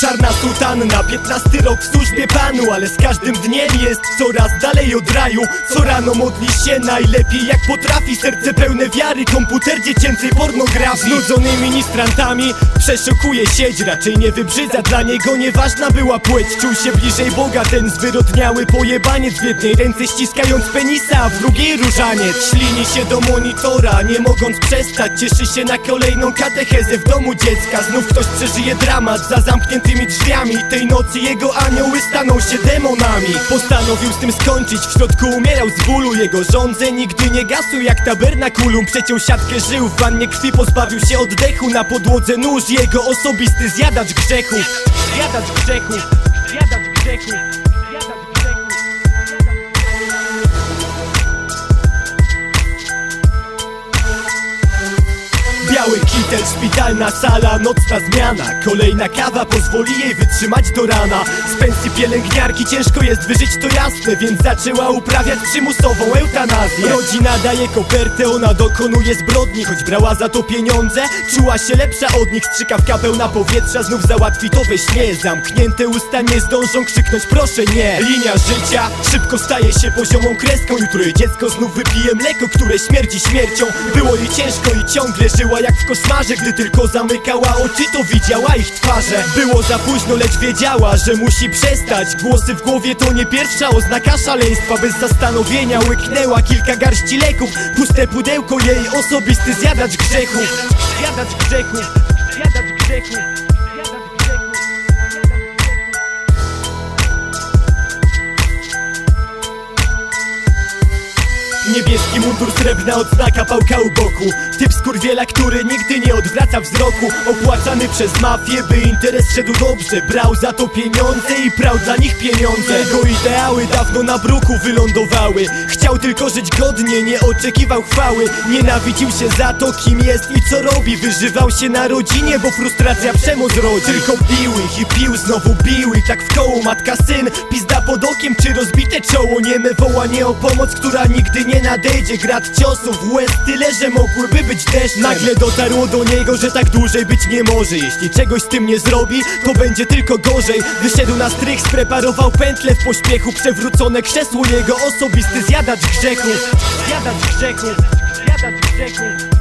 Czarna sutanna, 15 rok w służbie panu Ale z każdym dniem jest coraz dalej od raju. Co rano modli się najlepiej jak potrafi. Serce pełne wiary, komputer dziecięcej pornografii Znudzony ministrantami przeszukuje sieć Raczej nie wybrzydza, dla niego nieważna była płeć Czuł się bliżej Boga. Ten zwyrodniały pojebaniec W jednej ręce ściskając penisa, a w drugiej różaniec. Ślini się do monitora, nie mogąc przestać. Cieszy się na kolejną katechezę w domu dziecka. Znów ktoś przeżyje dramat za zamkniętymi drzwiami. Tej nocy jego anioły staną się demonami. Postanowił z tym skończyć, w środku umierał z bólu Jego żądze. Nigdy nie gasł jak tabernakulum. Przeciął siatkę żył, w wannie krwi. Pozbawił się oddechu. Na podłodze nóż, jego osobisty zjadacz grzechów Zjadacz grzechów, zjadacz grzechów, Kitel, szpitalna sala, nocna zmiana. Kolejna kawa pozwoli jej wytrzymać do rana. Z pensji pielęgniarki ciężko jest wyżyć, to jasne Więc zaczęła uprawiać przymusową eutanazję. Rodzina daje kopertę, ona dokonuje zbrodni. Choć brała za to pieniądze, czuła się lepsza od nich. Strzykawka pełna powietrza, znów załatwi to we śnie. Zamknięte usta nie zdążą krzyknąć proszę nie. Linia życia szybko staje się poziomą kreską. Jutro dziecko znów wypije mleko, które śmierdzi śmiercią. Było jej ciężko i ciągle żyła jak w koszmarze Gdy tylko zamykała oczy to widziała ich twarze. Było za późno lecz wiedziała, że musi przestać. Głosy w głowie to nie pierwsza oznaka szaleństwa. Bez zastanowienia łyknęła kilka garści leków. Puste pudełko jej osobisty zjadacz grzechów Zjadacz grzechów, grzechów, Niebieski mundur, srebrna odznaka, pałka u boku. Typ skurwiela, który nigdy nie odwraca wzroku. Opłacany przez mafię, by interes szedł dobrze. Brał za to pieniądze i prał dla nich pieniądze. Jego ideały dawno na bruku wylądowały Chciał tylko żyć godnie, nie oczekiwał chwały. Nienawidził się za to, kim jest i co robi. Wyżywał się na rodzinie, bo frustracja przemoc rodzi. Tylko bił ich i pił, znowu bił i tak w koło Matka, syn, pizda pod okiem czy rozbite czoło. Nieme wołanie o pomoc, która nigdy nie nadejdzie. Grad ciosów, łez tyle, że mogłyby być deszczem. Nagle dotarło do niego, że tak dłużej być nie może. Jeśli czegoś z tym nie zrobi, to będzie tylko gorzej. Wyszedł na strych, spreparował pętle w pośpiechu. Przewrócone krzesło jego osobisty zjadacz grzechów Zjadacz grzechów, zjadacz grzechów